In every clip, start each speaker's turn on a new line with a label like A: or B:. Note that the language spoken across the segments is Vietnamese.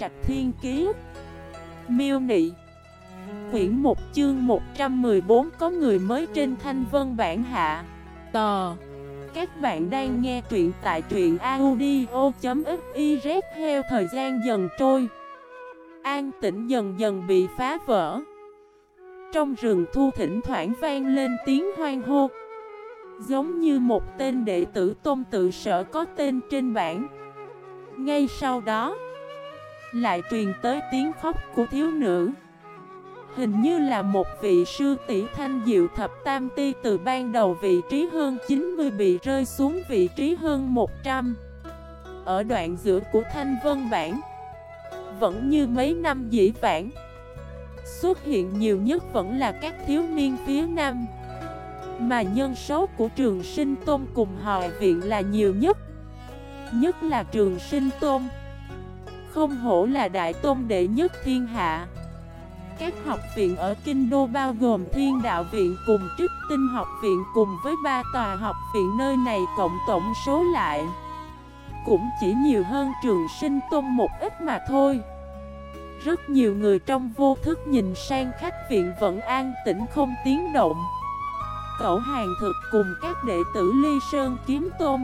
A: Trạch Thiên Kiế Miêu Nị. Quyển 1 chương 114 có người mới trên thanh vân bản hạ. Tò. Các bạn đang nghe truyện tại truyện audio.xyz Theo thời gian dần trôi, An tĩnh dần dần bị phá vỡ. Trong rừng thu thỉnh thoảng vang lên tiếng hoang hô. Giống như một tên đệ tử tôn tự sở có tên trên bảng. Ngay sau đó lại truyền tới tiếng khóc của thiếu nữ. Hình như là một vị sư tỷ thanh diệu thập tam ti từ ban đầu vị trí hơn 90 bị rơi xuống vị trí hơn 100 Ở đoạn giữa của thanh vân bản Vẫn như mấy năm dĩ vãng, Xuất hiện nhiều nhất vẫn là các thiếu niên phía nam. Mà nhân số của trường sinh tôn cùng họ viện là nhiều nhất Nhất là trường sinh tôn. Không hổ là đại tôn đệ nhất thiên hạ. Các học viện ở Kinh Đô bao gồm Thiên Đạo Viện cùng Trích Tinh Học Viện cùng với ba tòa học viện nơi này cộng tổng số lại. Cũng chỉ nhiều hơn trường sinh tôn một ít mà thôi. Rất nhiều người trong vô thức nhìn sang khách viện vẫn an tĩnh không tiếng động. Cậu hàng thực cùng các đệ tử Ly Sơn Kiếm Tôn.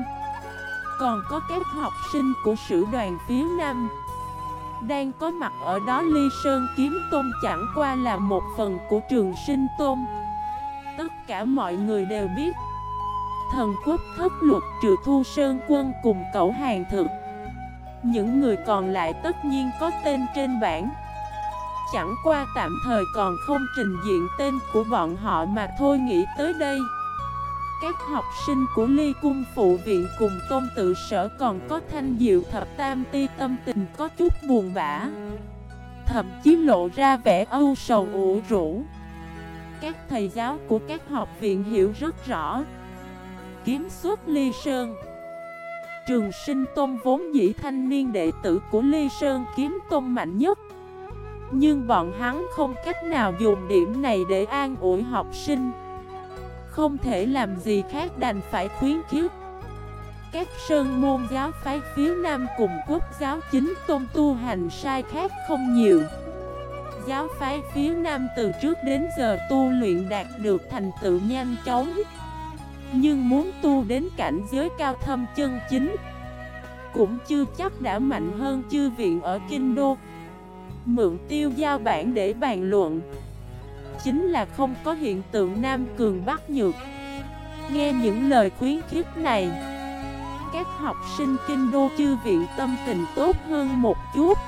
A: Còn có các học sinh của sử đoàn phía Nam đang có mặt ở đó, Ly Sơn Kiếm Tôn chẳng qua là một phần của trường sinh tôn Tất cả mọi người đều biết, Thần quốc thất luật trừ thu sơn quân cùng cẩu hàng thực. Những người còn lại tất nhiên có tên trên bảng. Chẳng qua tạm thời còn không trình diện tên của bọn họ mà thôi, nghĩ tới đây các học sinh của ly cung phụ viện cùng tôn tự sở còn có thanh diệu thập tam ti tâm tình có chút buồn bã. Thậm chí lộ ra vẻ âu sầu ủ rũ. Các thầy giáo của các học viện hiểu rất rõ. Kiếm xuất ly sơn. Trường sinh tôn vốn dĩ thanh niên đệ tử của ly sơn kiếm tôn mạnh nhất. Nhưng bọn hắn không cách nào dùng điểm này để an ủi học sinh không thể làm gì khác đành phải khuyến khiếp Các sơn môn giáo phái phía Nam cùng quốc giáo chính tôn tu hành sai khác không nhiều. Giáo phái phía Nam từ trước đến giờ tu luyện đạt được thành tựu nhanh chóng, Nhưng muốn tu đến cảnh giới cao thâm chân chính Cũng chưa chắc đã mạnh hơn chư viện ở Kinh Đô. Mượn tiêu giao bản để bàn luận chính là không có hiện tượng Nam Cường Bắc Nhược. Nghe những lời khuyến khích này, Các học sinh kinh đô chư viện tâm tình tốt hơn một chút.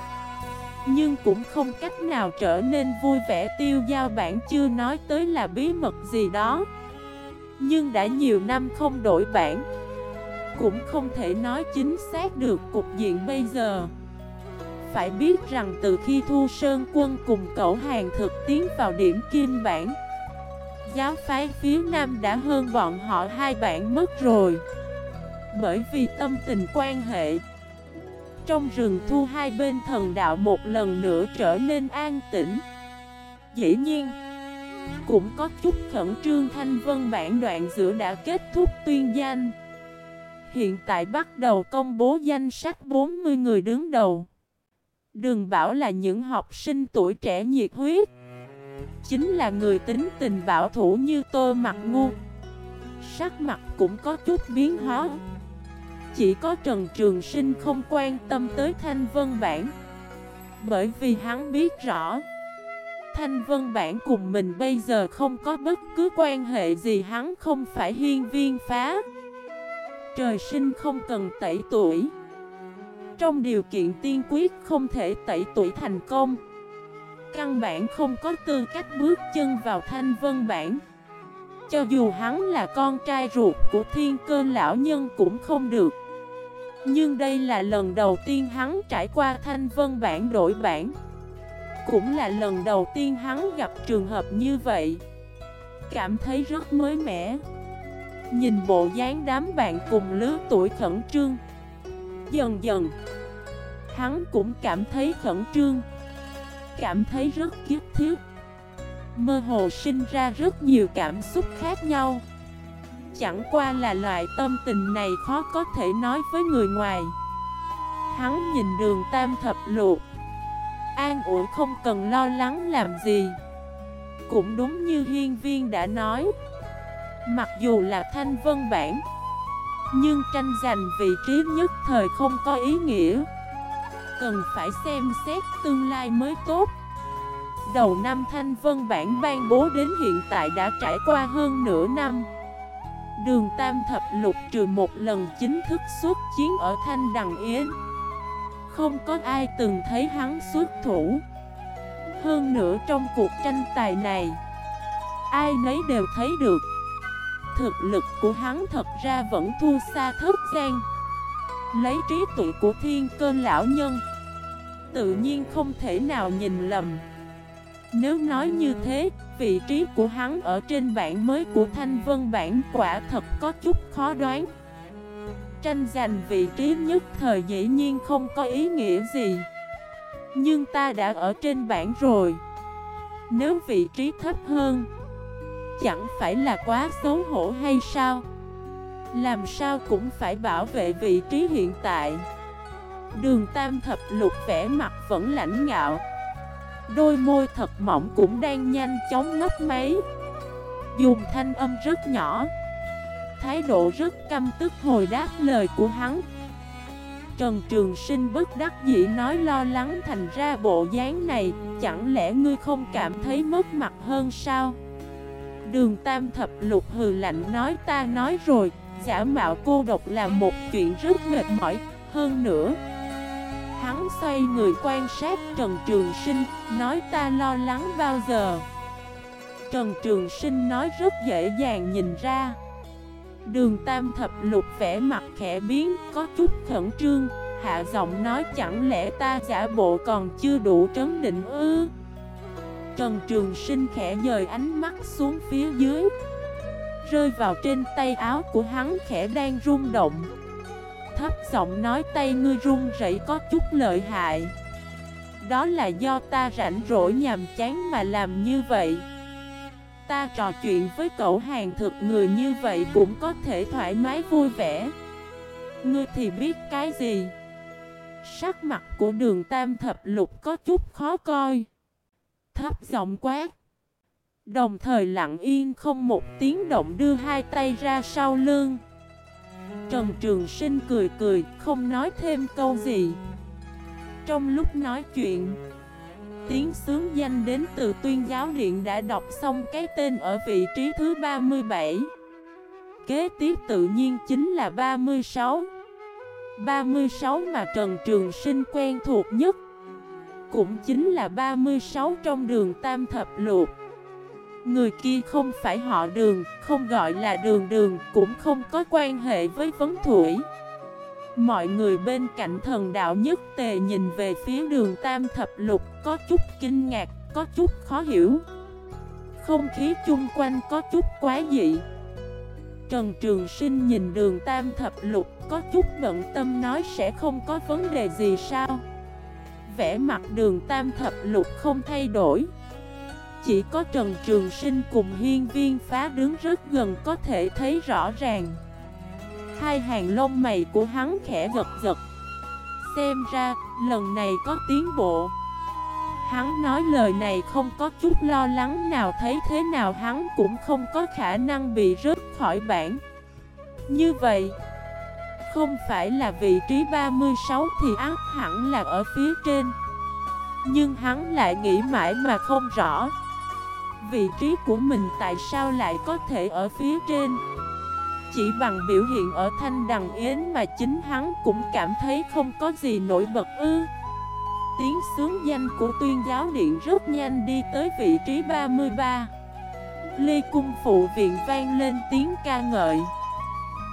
A: Nhưng cũng không cách nào trở nên vui vẻ tiêu giao bản chưa nói tới là bí mật gì đó. Nhưng đã nhiều năm không đổi bản, Cũng không thể nói chính xác được cục diện bây giờ phải biết rằng từ khi Thu Sơn quân cùng cậu hàng thực tiến vào điểm kim bản Giáo phái phía Nam đã hơn bọn họ hai bản mất rồi. Bởi vì tâm tình quan hệ, Trong rừng thu hai bên thần đạo một lần nữa trở nên an tĩnh. Dĩ nhiên, Cũng có chút khẩn trương thanh vân bản đoạn giữa đã kết thúc tuyên danh. Hiện tại bắt đầu công bố danh sách 40 người đứng đầu. Đừng bảo là những học sinh tuổi trẻ nhiệt huyết. Chính là người tính tình bảo thủ như tôi mặt ngu. Sắc mặt cũng có chút biến hóa. Chỉ có Trần Trường Sinh không quan tâm tới Thanh Vân Bản. Bởi vì hắn biết rõ, Thanh Vân Bản cùng mình bây giờ không có bất cứ quan hệ gì, hắn không phải hiên viên phá. Trời sinh không cần tẩy tuổi trong điều kiện tiên quyết không thể tẩy tuổi thành công. Căn bản không có tư cách bước chân vào thanh vân bản. Cho dù hắn là con trai ruột của thiên cơ lão nhân cũng không được. Nhưng đây là lần đầu tiên hắn trải qua thanh vân bản đổi bản. Cũng là lần đầu tiên hắn gặp trường hợp như vậy. Cảm thấy rất mới mẻ. Nhìn bộ dáng đám bạn cùng lứa tuổi khẩn trương Dần dần, Hắn cũng cảm thấy khẩn trương, Cảm thấy rất kiếp thiết. Mơ hồ sinh ra rất nhiều cảm xúc khác nhau. Chẳng qua là loại tâm tình này khó có thể nói với người ngoài. Hắn nhìn đường tam thập luộc An ủi không cần lo lắng làm gì. Cũng đúng như hiên viên đã nói. Mặc dù là thanh vân bản nhưng tranh giành vị trí nhất thời không có ý nghĩa. Cần phải xem xét tương lai mới tốt. Đầu năm thanh vân bản ban bố đến hiện tại đã trải qua hơn nửa năm. Đường Tam Thập Lục trừ một lần chính thức xuất chiến ở Thanh Đằng Yến. Không có ai từng thấy hắn xuất thủ. Hơn nữa trong cuộc tranh tài này, Ai nấy đều thấy được Thực lực của hắn thật ra vẫn thua xa thất gian. Lấy trí tuệ của thiên cơn lão nhân, Tự nhiên không thể nào nhìn lầm. Nếu nói như thế, Vị trí của hắn ở trên bảng mới của Thanh Vân bản quả thật có chút khó đoán. Tranh giành vị trí nhất thời dĩ nhiên không có ý nghĩa gì. Nhưng ta đã ở trên bảng rồi. Nếu vị trí thấp hơn Chẳng phải là quá xấu hổ hay sao? Làm sao cũng phải bảo vệ vị trí hiện tại. Đường tam thập lục vẻ mặt vẫn lãnh ngạo. Đôi môi thật mỏng cũng đang nhanh chóng ngấp máy. Dùng thanh âm rất nhỏ. Thái độ rất căm tức hồi đáp lời của hắn. Trần Trường Sinh bất đắc dĩ nói lo lắng thành ra bộ dáng này, Chẳng lẽ ngươi không cảm thấy mất mặt hơn sao? Đường Tam Thập Lục hừ lạnh nói ta nói rồi Giả mạo cô độc là một chuyện rất mệt mỏi. Hơn nữa Hắn xoay người quan sát Trần Trường Sinh, nói ta lo lắng bao giờ? Trần Trường Sinh nói rất dễ dàng nhìn ra. Đường Tam Thập Lục vẽ mặt khẽ biến, có chút khẩn trương Hạ giọng nói chẳng lẽ ta giả bộ còn chưa đủ trấn định ư? Trần Trường Sinh khẽ dời ánh mắt xuống phía dưới. Rơi vào trên tay áo của hắn khẽ đang rung động. Thấp giọng nói, tay ngươi run rẩy có chút lợi hại. Đó là do ta rảnh rỗi nhàm chán mà làm như vậy. Ta trò chuyện với cậu hàng thực người như vậy cũng có thể thoải mái vui vẻ. Ngươi thì biết cái gì? Sắc mặt của đường tam thập lục có chút khó coi. Thấp giọng quát. Đồng thời lặng yên không một tiếng động đưa hai tay ra sau lưng. Trần Trường Sinh cười cười, không nói thêm câu gì. Trong lúc nói chuyện Tiếng sướng danh đến từ tuyên giáo điện đã đọc xong cái tên ở vị trí thứ 37 Kế tiếp tự nhiên chính là 36 36 mà Trần Trường Sinh quen thuộc nhất. Cũng chính là 36 trong đường Tam Thập Luộc Người kia không phải họ đường, không gọi là đường đường, cũng không có quan hệ với vấn thủy. Mọi người bên cạnh thần đạo nhất tề nhìn về phía đường tam thập lục có chút kinh ngạc, có chút khó hiểu. Không khí chung quanh có chút quá dị. Trần Trường Sinh nhìn đường tam thập lục có chút bận tâm nói sẽ không có vấn đề gì sao. Vẽ mặt đường tam thập lục không thay đổi. Chỉ có Trần Trường Sinh cùng hiên viên phá đứng rất gần có thể thấy rõ ràng. Hai hàng lông mày của hắn khẽ gật gật Xem ra, lần này có tiến bộ. Hắn nói lời này không có chút lo lắng nào thấy thế nào hắn cũng không có khả năng bị rớt khỏi bảng. Như vậy không phải là vị trí 36 thì ác hẳn là ở phía trên. Nhưng hắn lại nghĩ mãi mà không rõ, vị trí của mình tại sao lại có thể ở phía trên. Chỉ bằng biểu hiện ở thanh đằng yến mà chính hắn cũng cảm thấy không có gì nổi bật ư. Tiếng sướng danh của tuyên giáo điện rất nhanh đi tới vị trí 33 Lê Cung Phụ Viện vang lên tiếng ca ngợi.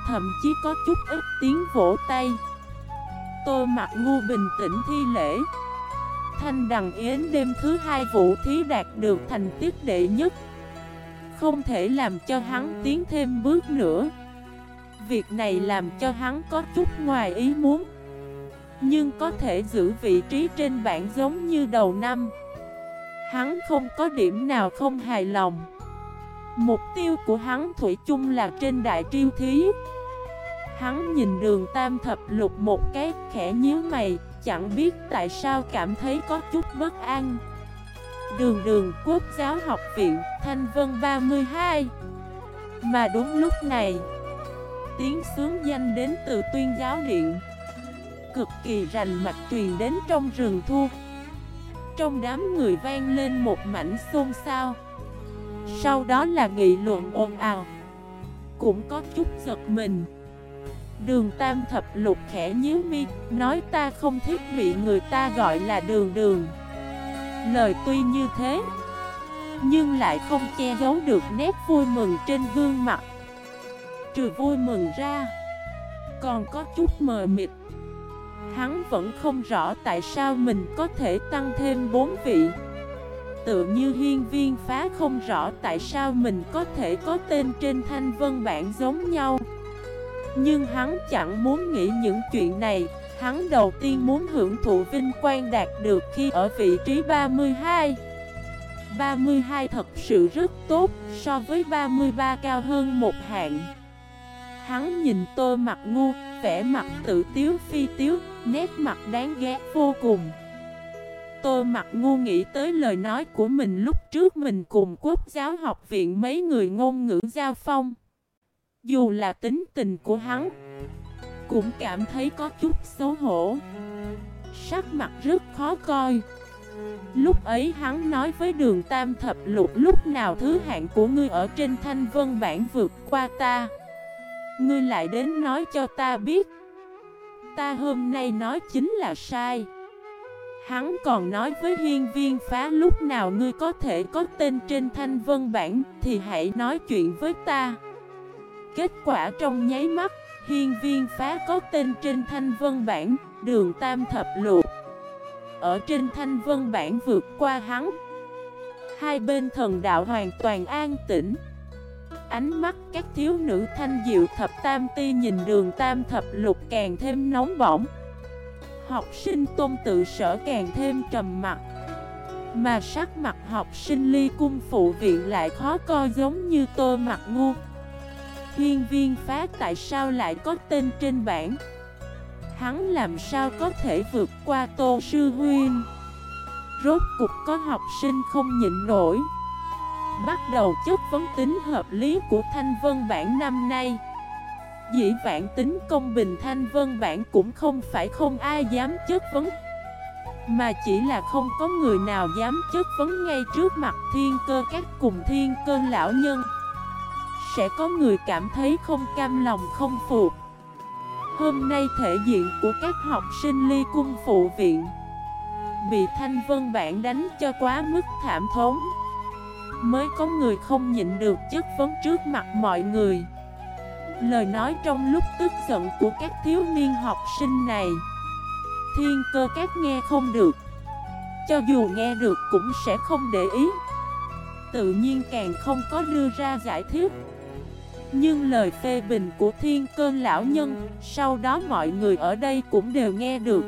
A: Thậm chí có chút ít tiếng vỗ tay. Tô mặt ngu bình tĩnh thi lễ. Thanh Đằng Yến đêm thứ hai vũ thí đạt được thành tiết đệ nhất. Không thể làm cho hắn tiến thêm bước nữa. Việc này làm cho hắn có chút ngoài ý muốn. Nhưng có thể giữ vị trí trên bảng giống như đầu năm. Hắn không có điểm nào không hài lòng. Mục tiêu của hắn Thủy chung là trên đại triêu thí. Hắn nhìn đường tam thập lục một cái, khẽ nhíu mày, chẳng biết tại sao cảm thấy có chút bất an. Đường đường quốc giáo học viện, Thanh Vân 32 Mà đúng lúc này, Tiếng sướng danh đến từ tuyên giáo điện. Cực kỳ rành mạch truyền đến trong rừng thu. Trong đám người vang lên một mảnh xôn xao. Sau đó là nghị luận ồn ào. Cũng có chút giật mình. Đường tam thập lục khẽ nhíu mi, Nói ta không thích bị người ta gọi là đường đường. Lời tuy như thế, Nhưng lại không che giấu được nét vui mừng trên gương mặt. Trừ vui mừng ra, Còn có chút mờ mịt. Hắn vẫn không rõ tại sao mình có thể tăng thêm bốn vị tựa như hiên viên phá không rõ tại sao mình có thể có tên trên thanh vân bản giống nhau. Nhưng hắn chẳng muốn nghĩ những chuyện này. Hắn đầu tiên muốn hưởng thụ vinh quang đạt được khi ở vị trí 32 32 thật sự rất tốt, so với 33 cao hơn một hạng. Hắn nhìn tôi mặt ngu, vẻ mặt tự tiếu phi tiếu, nét mặt đáng ghét vô cùng. Tôi mặt ngu nghĩ tới lời nói của mình lúc trước mình cùng quốc giáo học viện mấy người ngôn ngữ giao phong. Dù là tính tình của hắn, cũng cảm thấy có chút xấu hổ. Sắc mặt rất khó coi. Lúc ấy hắn nói với đường tam thập lục, Lúc nào thứ hạng của ngươi ở trên thanh vân bản vượt qua ta? Ngươi lại đến nói cho ta biết. Ta hôm nay nói chính là sai. Hắn còn nói với hiên viên phá lúc nào ngươi có thể có tên trên thanh vân bản Thì hãy nói chuyện với ta. Kết quả trong nháy mắt Hiên viên phá có tên trên thanh vân bản, đường tam thập lục. Ở trên thanh vân bản vượt qua hắn. Hai bên thần đạo hoàn toàn an tĩnh. Ánh mắt các thiếu nữ thanh diệu thập tam ti nhìn đường tam thập lục càng thêm nóng bỏng. Học sinh tôn tự sở càng thêm trầm mặt Mà sắc mặt học sinh ly cung phụ viện lại khó coi giống như tô mặt ngu. Hiên viên phá tại sao lại có tên trên bảng? Hắn làm sao có thể vượt qua Tô Sư Huyên? Rốt cục có học sinh không nhịn nổi. Bắt đầu chất vấn tính hợp lý của Thanh Vân bản năm nay. Dĩ vãn tính công bình Thanh Vân bản cũng không phải không ai dám chất vấn. Mà chỉ là không có người nào dám chất vấn ngay trước mặt thiên cơ các cùng thiên cơ lão nhân. Sẽ có người cảm thấy không cam lòng không phục. Hôm nay thể diện của các học sinh ly cung phụ viện Bị Thanh Vân Bản đánh cho quá mức thảm thống Mới có người không nhịn được chất vấn trước mặt mọi người. Lời nói trong lúc tức giận của các thiếu niên học sinh này. Thiên cơ các nghe không được. Cho dù nghe được cũng sẽ không để ý. Tự nhiên càng không có đưa ra giải thích. Nhưng lời phê bình của thiên cơn lão nhân, Sau đó mọi người ở đây cũng đều nghe được.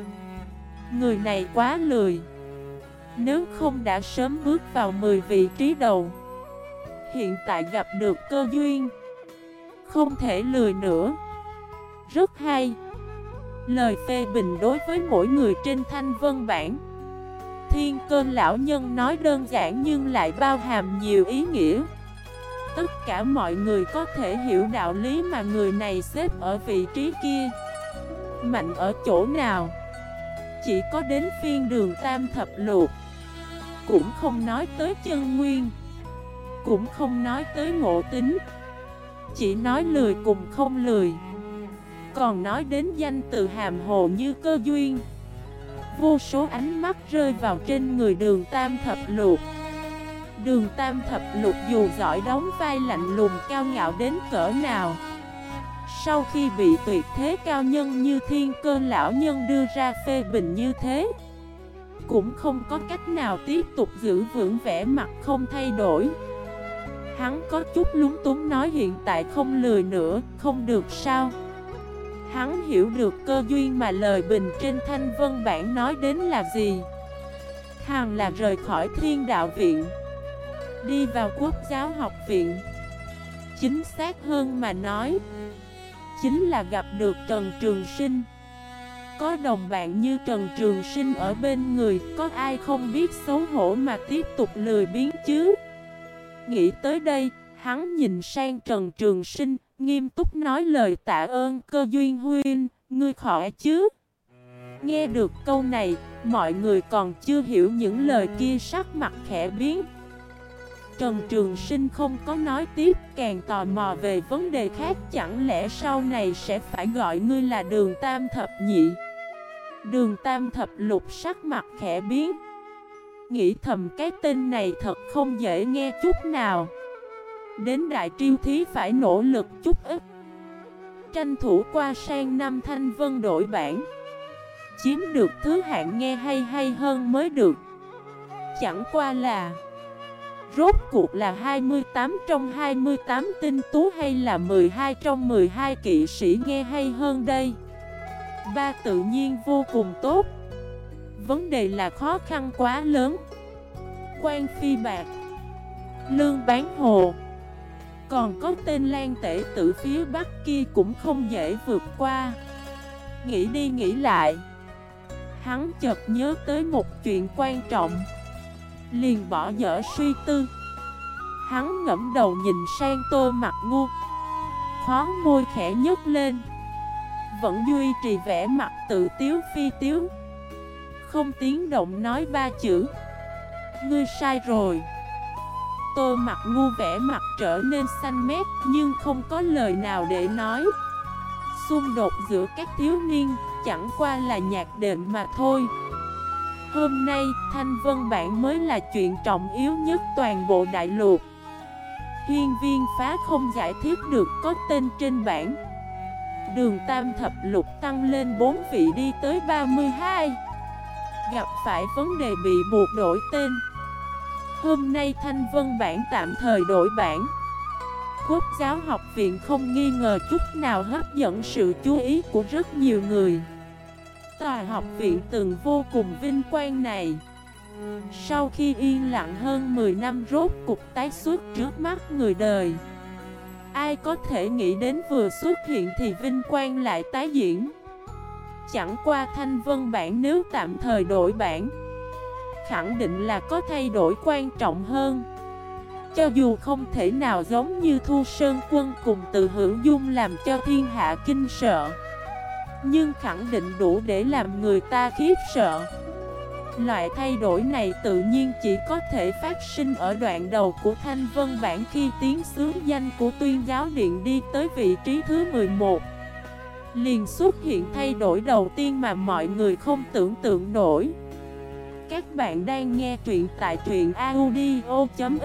A: Người này quá lười. Nếu không đã sớm bước vào 10 vị trí đầu, Hiện tại gặp được cơ duyên. Không thể lười nữa. Rất hay. Lời phê bình đối với mỗi người trên thanh vân bản Thiên cơn lão nhân nói đơn giản nhưng lại bao hàm nhiều ý nghĩa. Tất cả mọi người có thể hiểu đạo lý mà người này xếp ở vị trí kia. Mạnh ở chỗ nào? Chỉ có đến phiên đường tam thập luộc Cũng không nói tới chân nguyên. Cũng không nói tới ngộ tính. Chỉ nói lười cùng không lười. Còn nói đến danh từ hàm hồ như cơ duyên. Vô số ánh mắt rơi vào trên người đường tam thập luộc Đường tam thập lục dù giỏi đóng vai lạnh lùng cao ngạo đến cỡ nào, Sau khi bị tuyệt thế cao nhân như thiên cơ lão nhân đưa ra phê bình như thế, Cũng không có cách nào tiếp tục giữ vững vẻ mặt không thay đổi. Hắn có chút lúng túng nói hiện tại không lười nữa, không được sao? Hắn hiểu được cơ duyên mà lời bình trên thanh vân bản nói đến là gì. Hàng là rời khỏi thiên đạo viện Đi vào quốc giáo học viện. Chính xác hơn mà nói Chính là gặp được Trần Trường Sinh. Có đồng bạn như Trần Trường Sinh ở bên người Có ai không biết xấu hổ mà tiếp tục lười biến chứ? Nghĩ tới đây, Hắn nhìn sang Trần Trường Sinh, Nghiêm túc nói lời tạ ơn cơ duyên huyên Ngươi khỏi chứ. Nghe được câu này, Mọi người còn chưa hiểu những lời kia sắc mặt khẽ biến. Trần Trường Sinh không có nói tiếp, Càng tò mò về vấn đề khác, Chẳng lẽ sau này sẽ phải gọi ngươi là đường tam thập nhị? Đường tam thập lục sắc mặt khẽ biến. Nghĩ thầm cái tên này thật không dễ nghe chút nào. Đến đại triêu thí phải nỗ lực chút ít. Tranh thủ qua sang năm thanh vân đổi bản. Chiếm được thứ hạng nghe hay hay hơn mới được. Chẳng qua là, Rốt cuộc là 28 trong 28 tinh tú hay là 12 trong 12 kỵ sĩ nghe hay hơn đây? Ba tự nhiên vô cùng tốt. Vấn đề là khó khăn quá lớn. Quan phi bạc, Lương bán hồ. Còn có tên lan tể tử phía bắc kia cũng không dễ vượt qua. Nghĩ đi nghĩ lại, Hắn chợt nhớ tới một chuyện quan trọng. Liền bỏ dở suy tư. Hắn ngẫm đầu nhìn sang tô mặt ngu. Khó môi khẽ nhấc lên. Vẫn duy trì vẻ mặt tự tiếu phi tiếu. Không tiếng động nói ba chữ. Ngươi sai rồi. Tô mặt ngu vẻ mặt trở nên xanh mét Nhưng không có lời nào để nói. Xung đột giữa các thiếu niên Chẳng qua là nhạc đệm mà thôi. Hôm nay, Thanh Vân Bản mới là chuyện trọng yếu nhất toàn bộ đại lục Hiên viên phá không giải thích được có tên trên bản Đường Tam Thập Lục tăng lên 4 vị đi tới 32 Gặp phải vấn đề bị buộc đổi tên. Hôm nay Thanh Vân Bản tạm thời đổi bản. Quốc giáo học viện không nghi ngờ chút nào hấp dẫn sự chú ý của rất nhiều người. Tòa học viện từng vô cùng vinh quang này. Sau khi yên lặng hơn 10 năm rốt cục tái xuất trước mắt người đời, Ai có thể nghĩ đến vừa xuất hiện thì vinh quang lại tái diễn. Chẳng qua thanh vân bản nếu tạm thời đổi bản, Khẳng định là có thay đổi quan trọng hơn. Cho dù không thể nào giống như Thu Sơn Quân cùng từ hữu dung làm cho thiên hạ kinh sợ, nhưng khẳng định đủ để làm người ta khiếp sợ. Loại thay đổi này tự nhiên chỉ có thể phát sinh ở đoạn đầu của Thanh Vân Bản khi tiến sướng danh của tuyên giáo điện đi tới vị trí thứ 11 Liền xuất hiện thay đổi đầu tiên mà mọi người không tưởng tượng nổi. Các bạn đang nghe truyện tại truyện audio.fif